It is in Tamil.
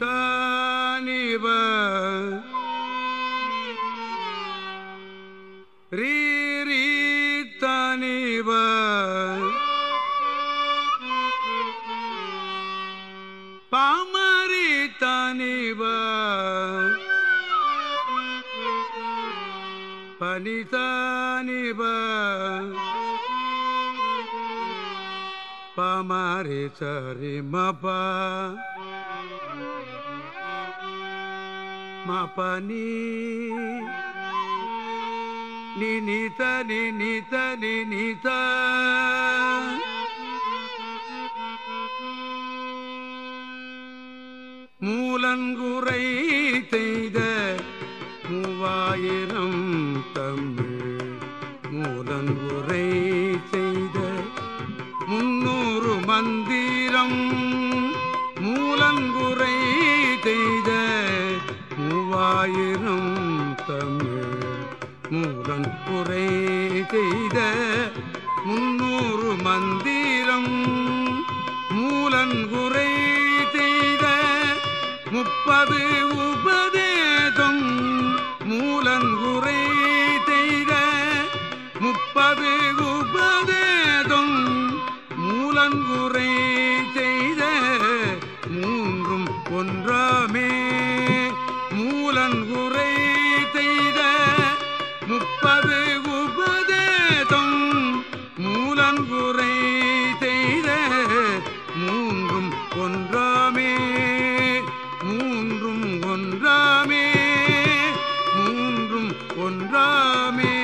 சானிப ரீ தனிப பாமரி தனிப பனிதனிப பமரி சரி மப மபனி நினித நினித நினித. மூலங்குறை செய்த மூவாயிரம் தமிழ். மூலங்குறை செய்த முன்னூறு மந்திரம். மூவாயிரம் தமிழ் மூடன் குறை செய்த முன்னூறு மந்திரம் மூலன் குறை செய்த முப்பது உபதேசம் மூலன் குறை செய்த முப்பது உபதேசம் மூலன் குறை செய்த மூன்றும் ஒன்றாக நன்குரை செய்த முப்பது உபதேசம் மூலன்குரை செய்த மூன்றும் ஒன்றாமே மூன்றும் ஒன்றாமே மூன்றும் ஒன்றாமே.